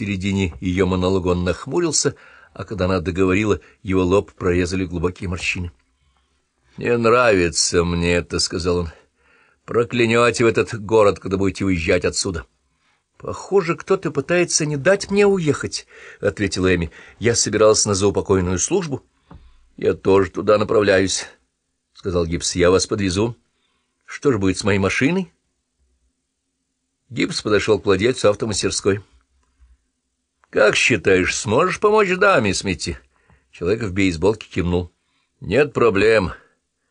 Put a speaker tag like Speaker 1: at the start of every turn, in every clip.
Speaker 1: середине ее монолога он нахмурился, а когда она договорила, его лоб прорезали глубокие морщины. — Не нравится мне это, — сказал он. — Проклянете в этот город, когда будете уезжать отсюда. — Похоже, кто-то пытается не дать мне уехать, — ответила Эми. — Я собиралась на заупокойную службу. — Я тоже туда направляюсь, — сказал Гипс. — Я вас подвезу. Что же будет с моей машиной? Гипс подошел к владельцу автомастерской. — Как считаешь, сможешь помочь даме, Смитти? Человек в бейсболке кивнул. — Нет проблем.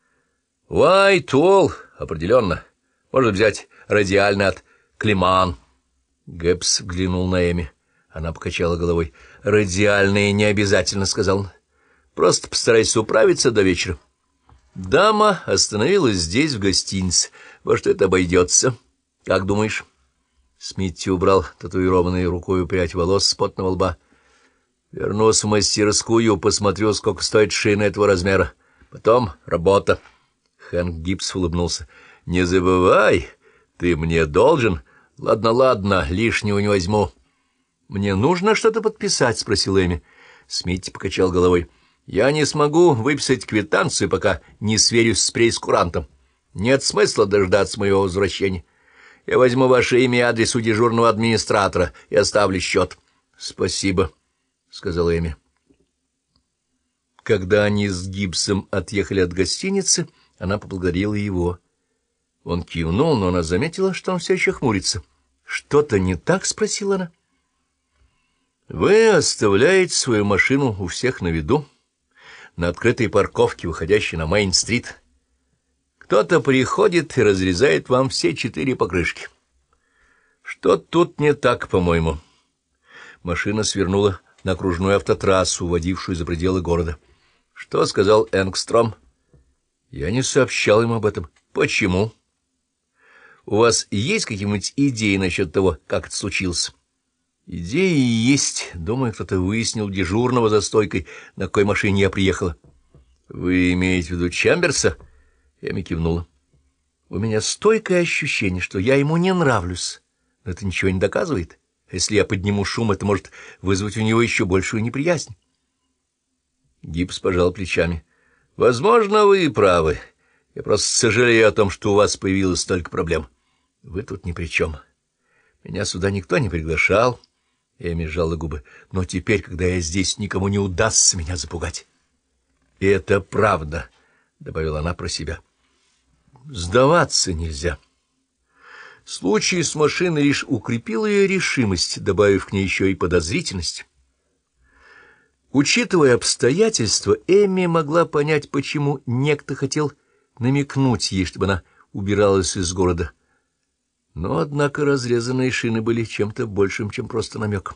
Speaker 1: — Уайт-Уолл, определенно. Можно взять радиально от Климан. Гэпс взглянул на Эми. Она покачала головой. — Радиальные не обязательно, — сказал он. — Просто постарайся управиться до вечера. Дама остановилась здесь, в гостинице. Во что это обойдется? Как думаешь? Смитти убрал татуированной рукой прядь волос с потного лба. Вернусь в мастерскую, посмотрю, сколько стоит шина этого размера. Потом работа. Хэнк Гибс улыбнулся. — Не забывай, ты мне должен. Ладно, ладно, лишнего не возьму. — Мне нужно что-то подписать? — спросил Эми. Смитти покачал головой. — Я не смогу выписать квитанцию, пока не сверюсь с прейскурантом. Нет смысла дождаться моего возвращения. Я возьму ваше имя и адрес у дежурного администратора и оставлю счет. — Спасибо, — сказала Эми. Когда они с Гибсом отъехали от гостиницы, она поблагодарила его. Он кивнул, но она заметила, что он все еще хмурится. — Что-то не так? — спросила она. — Вы оставляете свою машину у всех на виду, на открытой парковке, выходящей на Мейн-стрит. Кто-то приходит и разрезает вам все четыре покрышки. Что тут не так, по-моему? Машина свернула на окружную автотрассу, уводившую за пределы города. Что сказал Энгстром? Я не сообщал ему об этом. Почему? У вас есть какие-нибудь идеи насчет того, как это случилось? Идеи есть. Думаю, кто-то выяснил дежурного за стойкой, на какой машине я приехала. Вы имеете в виду Чамберса? — Эми кивнула. У меня стойкое ощущение, что я ему не нравлюсь. Но это ничего не доказывает. Если я подниму шум, это может вызвать у него еще большую неприязнь. Гипс пожал плечами. — Возможно, вы и правы. Я просто сожалею о том, что у вас появилось столько проблем. Вы тут ни при чем. Меня сюда никто не приглашал. Эми сжала губы. Но теперь, когда я здесь, никому не удастся меня запугать. — это правда, — добавила она про себя. — Сдаваться нельзя. Случай с машиной лишь укрепил ее решимость, добавив к ней еще и подозрительность. Учитывая обстоятельства, Эми могла понять, почему некто хотел намекнуть ей, чтобы она убиралась из города. Но, однако, разрезанные шины были чем-то большим, чем просто намек.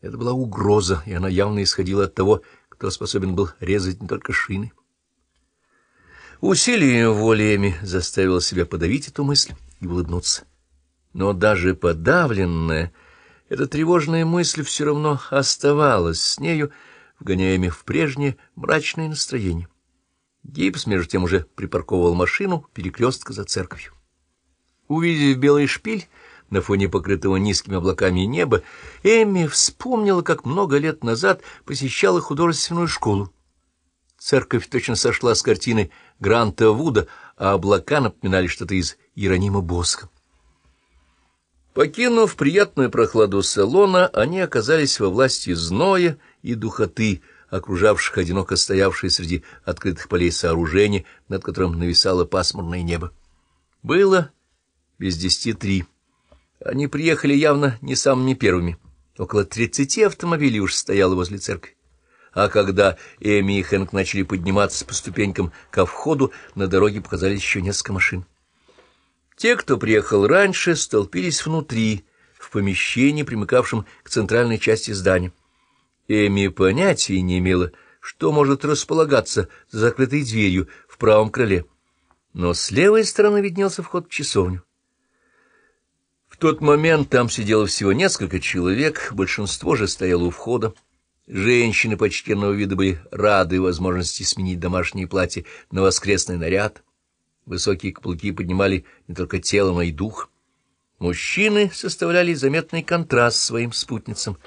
Speaker 1: Это была угроза, и она явно исходила от того, кто способен был резать не только шины. Усилием воли заставил себя подавить эту мысль и улыбнуться. Но даже подавленная, эта тревожная мысль все равно оставалась с нею, вгоняя в прежнее мрачное настроение. Гипс, между тем, уже припарковывал машину перекрестка за церковью. Увидев белый шпиль на фоне покрытого низкими облаками неба, Эмми вспомнила, как много лет назад посещала художественную школу. Церковь точно сошла с картины Гранта Вуда, а облака напоминали что-то из Иеронима Боска. Покинув приятную прохладу салона, они оказались во власти зноя и духоты, окружавших одиноко стоявшие среди открытых полей сооружения, над которым нависало пасмурное небо. Было без десяти три. Они приехали явно не самыми первыми. Около тридцати автомобилей уж стояло возле церкви а когда Эми и Хэнк начали подниматься по ступенькам ко входу, на дороге показались еще несколько машин. Те, кто приехал раньше, столпились внутри, в помещении, примыкавшем к центральной части здания. Эми понятия не имела, что может располагаться за закрытой дверью в правом крыле. Но с левой стороны виднелся вход в часовню. В тот момент там сидело всего несколько человек, большинство же стояло у входа. Женщины почтенного вида были рады возможности сменить домашнее платье на воскресный наряд. Высокие каблуки поднимали не только тело, но и дух. Мужчины составляли заметный контраст своим спутницам —